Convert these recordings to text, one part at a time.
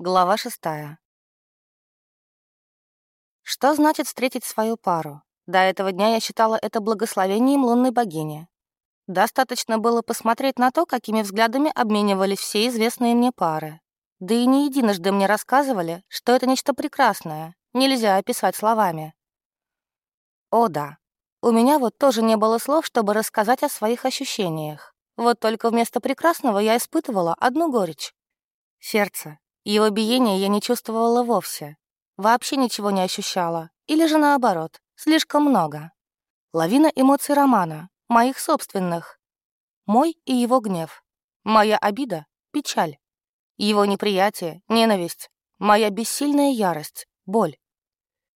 Глава шестая. Что значит встретить свою пару? До этого дня я считала это благословением лунной богини. Достаточно было посмотреть на то, какими взглядами обменивались все известные мне пары. Да и не единожды мне рассказывали, что это нечто прекрасное, нельзя описать словами. О да, у меня вот тоже не было слов, чтобы рассказать о своих ощущениях. Вот только вместо прекрасного я испытывала одну горечь. Сердце, его биение я не чувствовала вовсе. Вообще ничего не ощущала. Или же наоборот, слишком много. Лавина эмоций Романа, моих собственных. Мой и его гнев. Моя обида — печаль. Его неприятие — ненависть. Моя бессильная ярость — боль.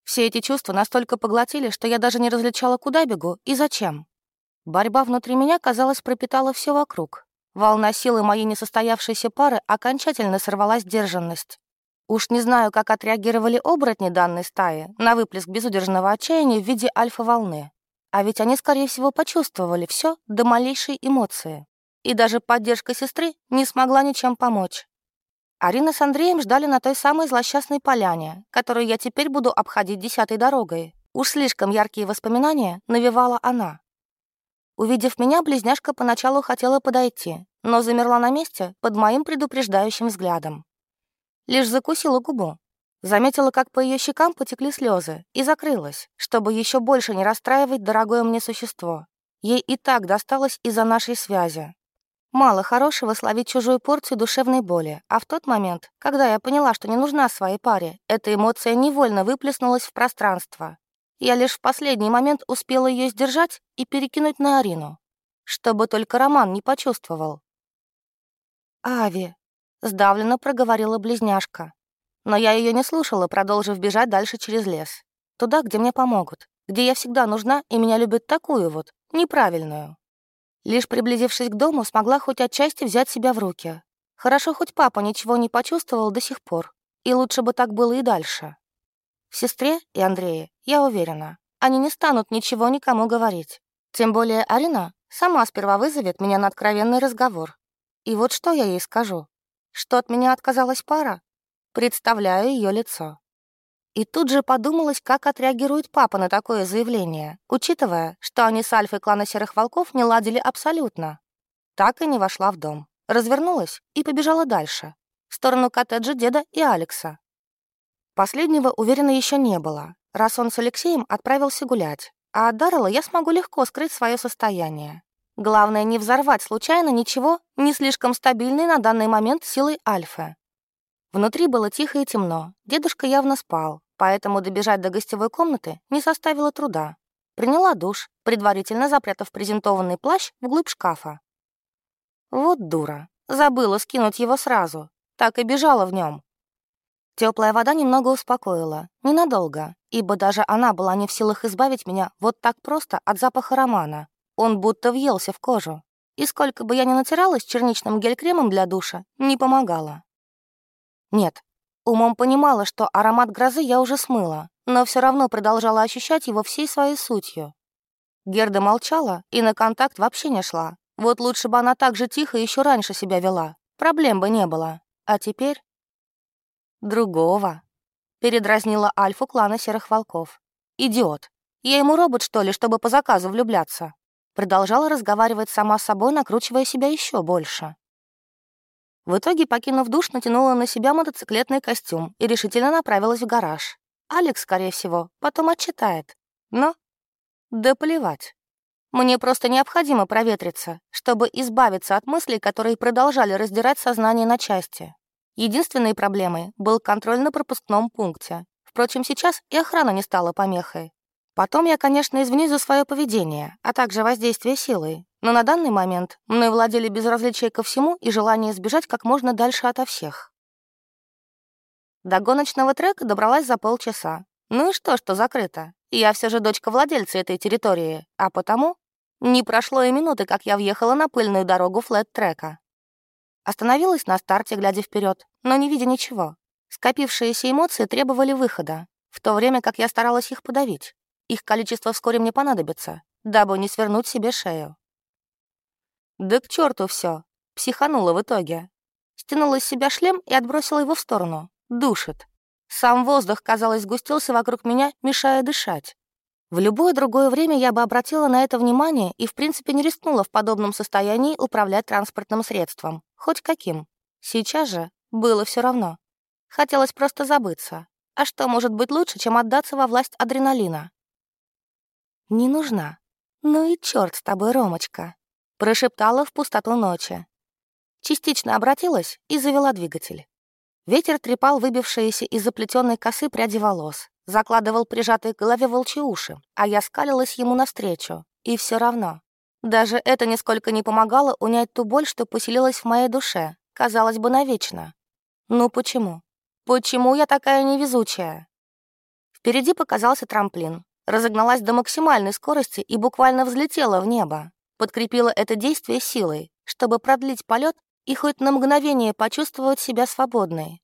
Все эти чувства настолько поглотили, что я даже не различала, куда бегу и зачем. Борьба внутри меня, казалось, пропитала все вокруг. Волна силы моей несостоявшейся пары окончательно сорвала сдержанность. Уж не знаю, как отреагировали оборотни данной стаи на выплеск безудержного отчаяния в виде альфа-волны. А ведь они, скорее всего, почувствовали все до малейшей эмоции. И даже поддержка сестры не смогла ничем помочь. Арина с Андреем ждали на той самой злосчастной поляне, которую я теперь буду обходить десятой дорогой. Уж слишком яркие воспоминания навевала она. Увидев меня, близняшка поначалу хотела подойти, но замерла на месте под моим предупреждающим взглядом. Лишь закусила губу. Заметила, как по ее щекам потекли слезы, и закрылась, чтобы еще больше не расстраивать дорогое мне существо. Ей и так досталось из-за нашей связи. Мало хорошего словить чужую порцию душевной боли, а в тот момент, когда я поняла, что не нужна своей паре, эта эмоция невольно выплеснулась в пространство, я лишь в последний момент успела ее сдержать и перекинуть на Арину, чтобы только Роман не почувствовал. «Ави», — сдавленно проговорила близняшка. Но я ее не слушала, продолжив бежать дальше через лес. Туда, где мне помогут, где я всегда нужна и меня любят такую вот, неправильную. Лишь приблизившись к дому, смогла хоть отчасти взять себя в руки. Хорошо, хоть папа ничего не почувствовал до сих пор, и лучше бы так было и дальше. В сестре и Андрее, я уверена, они не станут ничего никому говорить. Тем более Арина сама сперва вызовет меня на откровенный разговор. И вот что я ей скажу. Что от меня отказалась пара? Представляю ее лицо. И тут же подумалось, как отреагирует папа на такое заявление, учитывая, что они с Альфой клана Серых Волков не ладили абсолютно. Так и не вошла в дом. Развернулась и побежала дальше, в сторону коттеджа деда и Алекса. Последнего уверенно еще не было, раз он с Алексеем отправился гулять, а от Даррелла я смогу легко скрыть свое состояние. Главное, не взорвать случайно ничего, не слишком стабильной на данный момент силой Альфы. Внутри было тихо и темно, дедушка явно спал, поэтому добежать до гостевой комнаты не составило труда. Приняла душ, предварительно запрятав презентованный плащ вглубь шкафа. Вот дура, забыла скинуть его сразу, так и бежала в нем, Теплая вода немного успокоила, ненадолго, ибо даже она была не в силах избавить меня вот так просто от запаха романа. Он будто въелся в кожу. И сколько бы я ни натиралась черничным гель-кремом для душа, не помогало. Нет, умом понимала, что аромат грозы я уже смыла, но все равно продолжала ощущать его всей своей сутью. Герда молчала и на контакт вообще не шла. Вот лучше бы она так же тихо еще раньше себя вела. Проблем бы не было. А теперь... «Другого», — передразнила Альфу клана Серых Волков. «Идиот. Я ему робот, что ли, чтобы по заказу влюбляться?» Продолжала разговаривать сама с собой, накручивая себя еще больше. В итоге, покинув душ, натянула на себя мотоциклетный костюм и решительно направилась в гараж. Алекс, скорее всего, потом отчитает. Но... Да плевать. Мне просто необходимо проветриться, чтобы избавиться от мыслей, которые продолжали раздирать сознание на части. Единственной проблемой был контроль на пропускном пункте. Впрочем, сейчас и охрана не стала помехой. Потом я, конечно, извинюсь за свое поведение, а также воздействие силой. Но на данный момент мной владели безразличие ко всему и желание сбежать как можно дальше ото всех. До гоночного трека добралась за полчаса. Ну и что, что закрыто? Я все же дочка владельца этой территории, а потому не прошло и минуты, как я въехала на пыльную дорогу флет-трека. Остановилась на старте, глядя вперед, но не видя ничего. Скопившиеся эмоции требовали выхода, в то время как я старалась их подавить. Их количество вскоре мне понадобится, дабы не свернуть себе шею. Да к черту все, психанула в итоге. Стянула с себя шлем и отбросила его в сторону. Душит. Сам воздух, казалось, сгустился вокруг меня, мешая дышать. В любое другое время я бы обратила на это внимание и, в принципе, не рискнула в подобном состоянии управлять транспортным средством. Хоть каким. Сейчас же было все равно. Хотелось просто забыться. А что может быть лучше, чем отдаться во власть адреналина? «Не нужна. Ну и черт с тобой, Ромочка», — прошептала в пустоту ночи. Частично обратилась и завела двигатель. Ветер трепал выбившиеся из заплетенной косы пряди волос, закладывал прижатые к голове волчьи уши, а я скалилась ему навстречу. И все равно. Даже это нисколько не помогало унять ту боль, что поселилась в моей душе, казалось бы, навечно. Ну почему? Почему я такая невезучая? Впереди показался трамплин. Разогналась до максимальной скорости и буквально взлетела в небо. Подкрепила это действие силой, чтобы продлить полет и хоть на мгновение почувствовать себя свободной.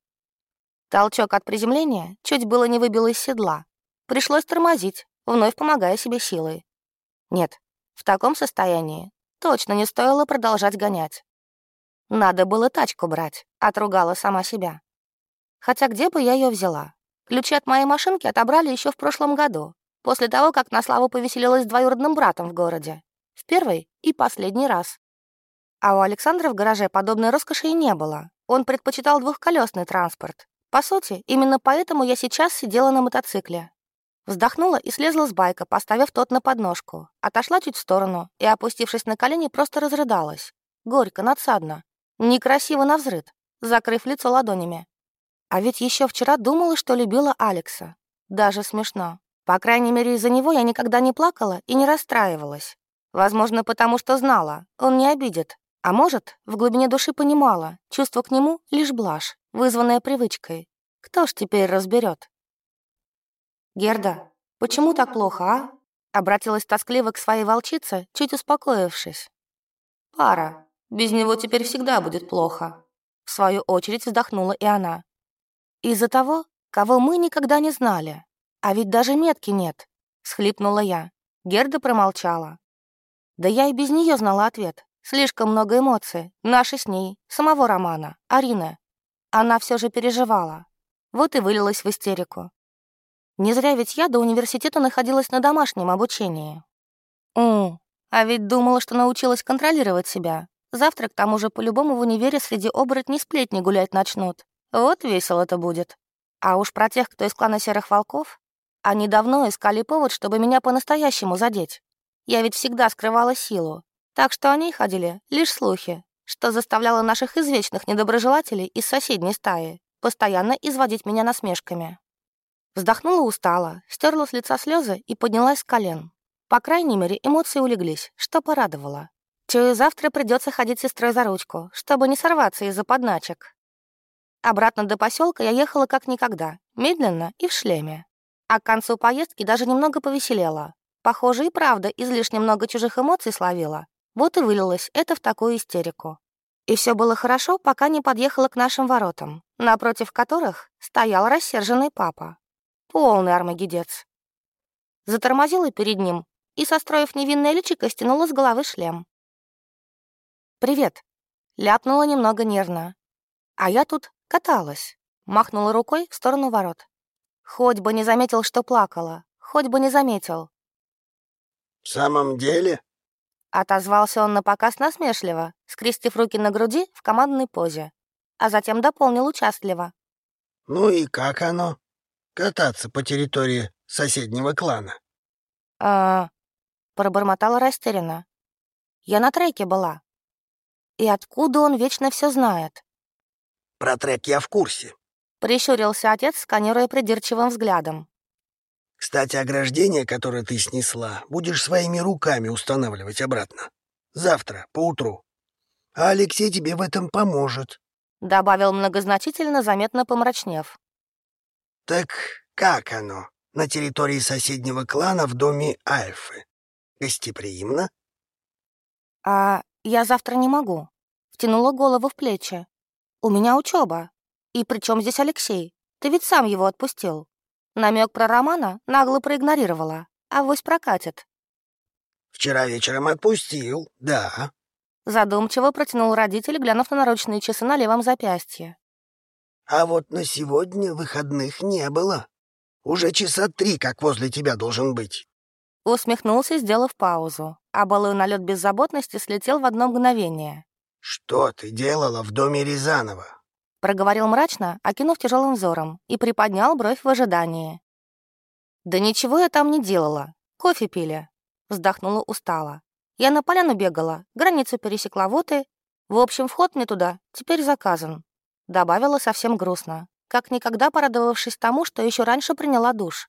Толчок от приземления чуть было не выбил из седла. Пришлось тормозить, вновь помогая себе силой. Нет, в таком состоянии точно не стоило продолжать гонять. Надо было тачку брать, отругала сама себя. Хотя где бы я ее взяла? Ключи от моей машинки отобрали еще в прошлом году, после того, как на славу повеселилась с двоюродным братом в городе. В первый и последний раз. А у Александра в гараже подобной роскоши и не было. Он предпочитал двухколесный транспорт, по сути, именно поэтому я сейчас сидела на мотоцикле. Вздохнула и слезла с байка, поставив тот на подножку. Отошла чуть в сторону и, опустившись на колени, просто разрыдалась. Горько, надсадно. Некрасиво навзрыд, закрыв лицо ладонями. А ведь еще вчера думала, что любила Алекса. Даже смешно. По крайней мере, из-за него я никогда не плакала и не расстраивалась. Возможно, потому что знала, он не обидит. А может, в глубине души понимала, чувство к нему — лишь блажь вызванная привычкой. Кто ж теперь разберет? «Герда, почему так плохо, а?» Обратилась тоскливо к своей волчице, чуть успокоившись. «Пара. Без него теперь всегда будет плохо». В свою очередь вздохнула и она. «Из-за того, кого мы никогда не знали. А ведь даже метки нет», — схлипнула я. Герда промолчала. Да я и без нее знала ответ. Слишком много эмоций. Наши с ней, самого Романа, Арины. Она все же переживала. Вот и вылилась в истерику. Не зря ведь я до университета находилась на домашнем обучении. У, а ведь думала, что научилась контролировать себя. Завтра, к тому же, по-любому в универе среди оборотней сплетни гулять начнут. Вот весело это будет. А уж про тех, кто из клана Серых Волков, они давно искали повод, чтобы меня по-настоящему задеть. Я ведь всегда скрывала силу, так что они ходили лишь слухи, что заставляло наших извечных недоброжелателей из соседней стаи постоянно изводить меня насмешками. Вздохнула устало, стерла с лица слезы и поднялась с колен. По крайней мере, эмоции улеглись, что порадовало. Чую, завтра придется ходить сестрой за ручку, чтобы не сорваться из-за подначек. Обратно до поселка я ехала как никогда, медленно и в шлеме. А к концу поездки даже немного повеселела. Похоже, и правда излишне много чужих эмоций словила, вот и вылилось это в такую истерику. И все было хорошо, пока не подъехала к нашим воротам, напротив которых стоял рассерженный папа. Полный армагедец. Затормозила перед ним и, состроив невинное личико, стянула с головы шлем. «Привет», — ляпнула немного нервно. А я тут каталась, махнула рукой в сторону ворот. Хоть бы не заметил, что плакала, хоть бы не заметил. «В самом деле?» Отозвался он напоказ насмешливо, скрестив руки на груди в командной позе, а затем дополнил участливо. «Ну и как оно? Кататься по территории соседнего клана?» «А...» — пробормотала растерянно. «Я на треке была. И откуда он вечно все знает?» «Про трек я в курсе», — прищурился отец, сканируя придирчивым взглядом. Кстати, ограждение, которое ты снесла, будешь своими руками устанавливать обратно. Завтра, поутру. А Алексей тебе в этом поможет. Добавил многозначительно, заметно помрачнев. Так как оно на территории соседнего клана в доме Альфы? Гостеприимно? А я завтра не могу. Втянула голову в плечи. У меня учеба. И при чем здесь Алексей? Ты ведь сам его отпустил. Намек про Романа нагло проигнорировала. а Авось прокатит. «Вчера вечером отпустил, да». Задумчиво протянул родитель, глянув на наручные часы на левом запястье. А вот на сегодня выходных не было. Уже часа три, как возле тебя должен быть». Усмехнулся, сделав паузу, а баллой налет беззаботности слетел в одно мгновение. «Что ты делала в доме Рязанова?» Проговорил мрачно, окинув тяжелым взором, и приподнял бровь в ожидании. «Да ничего я там не делала. Кофе пили». Вздохнула устало. Я на поляну бегала, границу пересекла вот и... В общем, вход мне туда теперь заказан. Добавила совсем грустно, как никогда порадовавшись тому, что еще раньше приняла душ.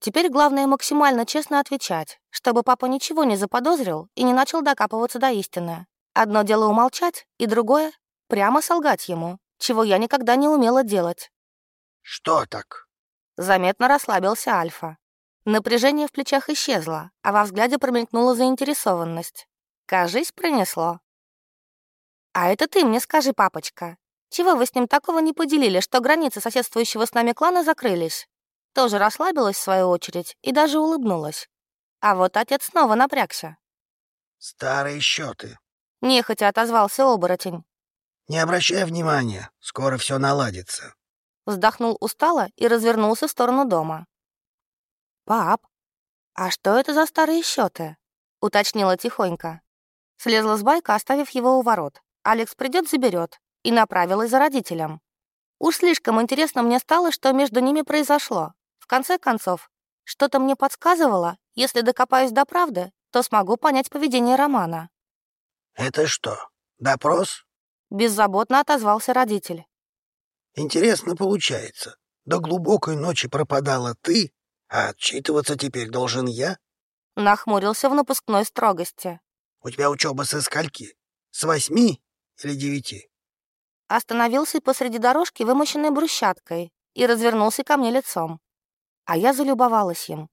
Теперь главное максимально честно отвечать, чтобы папа ничего не заподозрил и не начал докапываться до истины. Одно дело умолчать, и другое — прямо солгать ему, чего я никогда не умела делать. «Что так?» Заметно расслабился Альфа. Напряжение в плечах исчезло, а во взгляде промелькнула заинтересованность. Кажись, пронесло. «А это ты мне скажи, папочка, чего вы с ним такого не поделили, что границы соседствующего с нами клана закрылись?» Тоже расслабилась, в свою очередь, и даже улыбнулась. А вот отец снова напрягся. «Старые счеты», — нехотя отозвался оборотень. «Не обращай внимания, скоро все наладится». Вздохнул устало и развернулся в сторону дома. «Пап, а что это за старые счеты? уточнила тихонько. Слезла с байка, оставив его у ворот. Алекс придет, заберет, и направилась за родителем. Уж слишком интересно мне стало, что между ними произошло. В конце концов, что-то мне подсказывало, если докопаюсь до правды, то смогу понять поведение Романа. «Это что, допрос?» Беззаботно отозвался родитель. «Интересно получается. До глубокой ночи пропадала ты, а отчитываться теперь должен я? Нахмурился в напускной строгости. У тебя учеба со скольки? С восьми или девяти? Остановился посреди дорожки, вымощенной брусчаткой, и развернулся ко мне лицом. А я залюбовалась им.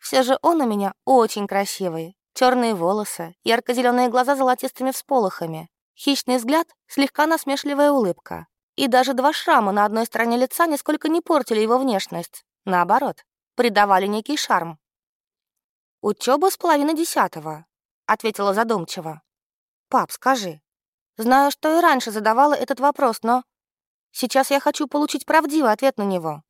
Все же он у меня очень красивый. Черные волосы, ярко-зеленые глаза золотистыми всполохами, хищный взгляд, слегка насмешливая улыбка. И даже два шрама на одной стороне лица нисколько не портили его внешность. Наоборот, придавали некий шарм. «Учеба с половины десятого», — ответила задумчиво. «Пап, скажи. Знаю, что и раньше задавала этот вопрос, но сейчас я хочу получить правдивый ответ на него.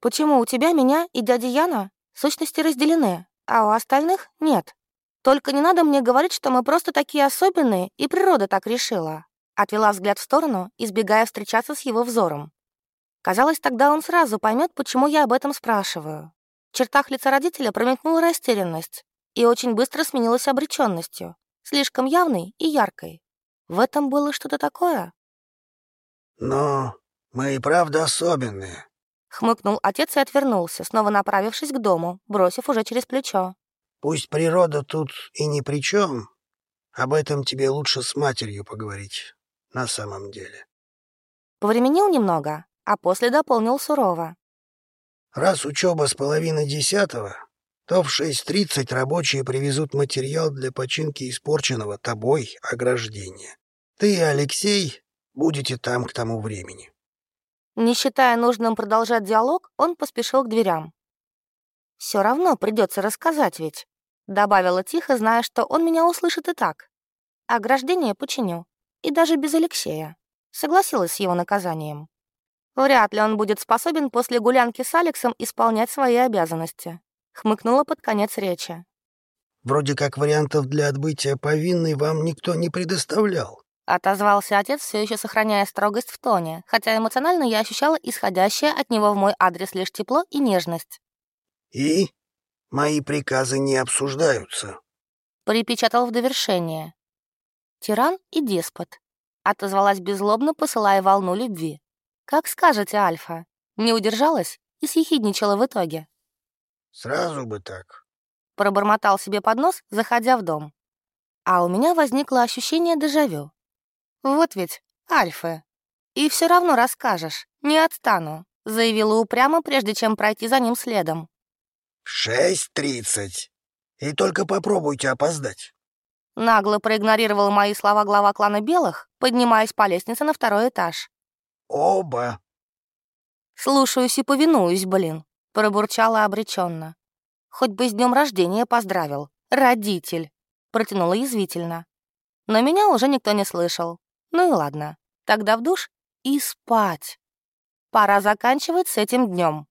Почему у тебя, меня и дяди Яна сущности разделены, а у остальных нет? Только не надо мне говорить, что мы просто такие особенные, и природа так решила». Отвела взгляд в сторону, избегая встречаться с его взором. Казалось, тогда он сразу поймет, почему я об этом спрашиваю. В чертах лица родителя промелькнула растерянность и очень быстро сменилась обреченностью, слишком явной и яркой. В этом было что-то такое. «Но мы и правда особенные», — хмыкнул отец и отвернулся, снова направившись к дому, бросив уже через плечо. «Пусть природа тут и ни при чем, об этом тебе лучше с матерью поговорить, на самом деле». Повременил немного, а после дополнил сурово. Раз учеба с половины десятого, то в 6.30 рабочие привезут материал для починки испорченного тобой ограждения. Ты и Алексей будете там к тому времени. Не считая нужным продолжать диалог, он поспешил к дверям. «Все равно придется рассказать ведь», — добавила тихо, зная, что он меня услышит и так. «Ограждение починю. И даже без Алексея». Согласилась с его наказанием. Вряд ли он будет способен после гулянки с Алексом исполнять свои обязанности. Хмыкнула под конец речи. «Вроде как вариантов для отбытия повинной вам никто не предоставлял». Отозвался отец, все еще сохраняя строгость в тоне, хотя эмоционально я ощущала исходящее от него в мой адрес лишь тепло и нежность. «И? Мои приказы не обсуждаются», — припечатал в довершение. «Тиран и деспот», — отозвалась беззлобно, посылая волну любви. «Как скажете, Альфа». Не удержалась и съехидничала в итоге. «Сразу бы так», — пробормотал себе под нос, заходя в дом. А у меня возникло ощущение дежавю. «Вот ведь, Альфа. И все равно расскажешь, не отстану», — заявила упрямо, прежде чем пройти за ним следом. «В шесть тридцать. И только попробуйте опоздать». Нагло проигнорировал мои слова глава клана Белых, поднимаясь по лестнице на второй этаж. Оба. Слушаюсь и повинуюсь, блин, пробурчала обреченно. Хоть бы с днем рождения поздравил. Родитель. Протянула язвительно. Но меня уже никто не слышал. Ну и ладно. Тогда в душ и спать. Пора заканчивать с этим днем.